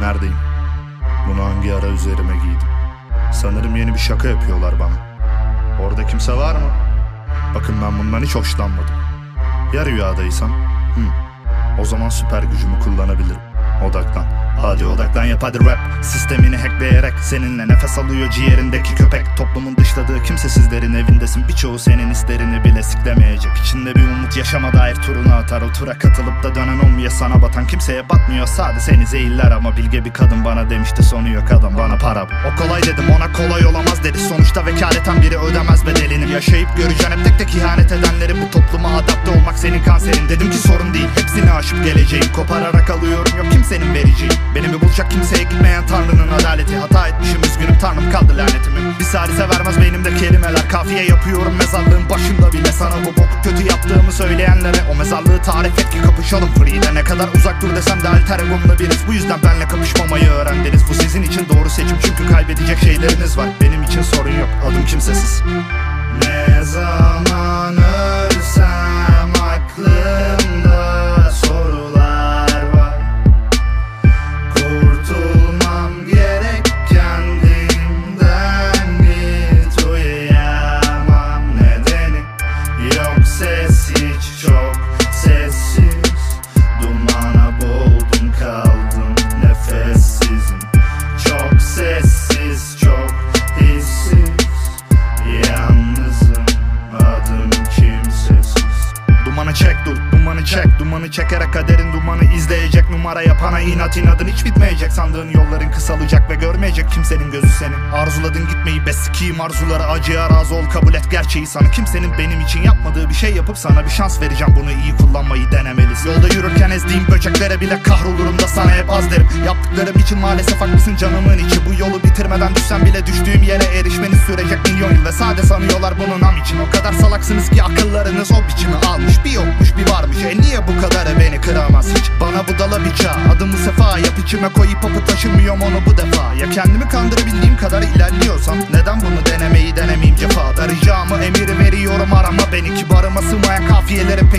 Neredeyim? Bunu hangi ara üzerime giydim? Sanırım yeni bir şaka yapıyorlar bana. Orada kimse var mı? Bakın ben bundan hiç hoşlanmadım. Ya rüyadaysam? Hı. O zaman süper gücümü kullanabilirim. Odaklan. Hadi odaklan yap hadi rap. Sistemini hackleyerek Seninle nefes alıyor ciğerindeki köpek. Toplumun dışladığı kimsesizlerin evindesin. Birçoğu senin isterini bile siklemeyecek. İçinde bir umut yaşama dair turunu atar. O tura katılıp da dönen olmuyor. Sana batan Kimseye batmıyor. Sade seni zehirler Ama bilge bir kadın bana demişti sonu yok adam Bana para bu. O kolay dedim ona kolay olamaz dedi. Sonuçta vekaleten biri ödemez bedelini. Yaşayıp göreceksin hep tek tek ihanet edenleri Bu topluma adapte olmak senin kanserin. Dedim ki sorun değil hepsini aşıp geleceğim Kopararak alıyorum. Yok kimsenin vereceği. Benimi bulacak kimseye gitmeyen tanrının adaleti. Hata etmişim üzgünüm tanrım kaldı lanetimi. Bir salise vermez beynimde kelimeler. Kafiye yapıyorum mezarlığın başında bile Sana bu boku kötü yaptığımı söyleyenlere. O mezarlığı tarif et ki kapışalım free'de. Ne kadar uzak dur desem de alter egomla biriz. Bu yüzden benle kapışmamayı öğrendiniz. Bu sizin için doğru seçim. Çünkü kaybedecek şeyleriniz var. Benim için sorun yok. Adım kimsesiz. Ne sessiz çok hissiz. Yalnızım adım kimsesiz. Dumanı çek dur, dumanı çek Dumanı çekerek kaderin dumanı izleyecek. Numara yapana inat inadın hiç bitmeyecek. Sandığın yolların kısalacak ve görmeyecek kimsenin gözü senin. Arzuladın gitmeyi be sikiyim arzuları acıya razı ol. Kabul et gerçeği sana. Kimsenin benim için yapmadığı bir şey yapıp sana bir şans vereceğim. Bunu iyi kullanmayı denemelisin. Yolda yürürken ezdiğim böceklere bile kahrolurum da sana hep az derim. Yaptıklarım için maalesef haklısın canımın içi bitirmeden düşsem bile düştüğüm yere erişmeniz sürecek milyon yıl Ve sade sanıyorlar bunun am için O kadar salaksınız ki akıllarınız o biçimi almış. Bir yokmuş bir varmış. E niye bu kadarı beni kıramaz hiç? Bana budala bir çağ. Adımı sefa Yap içime koyup apı taşımıyorum onu bu defa. Ya kendimi kandırabildiğim kadar ilerliyorsam Neden bunu denemeyi denemeyeyim? Cefada Ricamı emir veriyorum arama. Beni Kibarıma sığmayan ben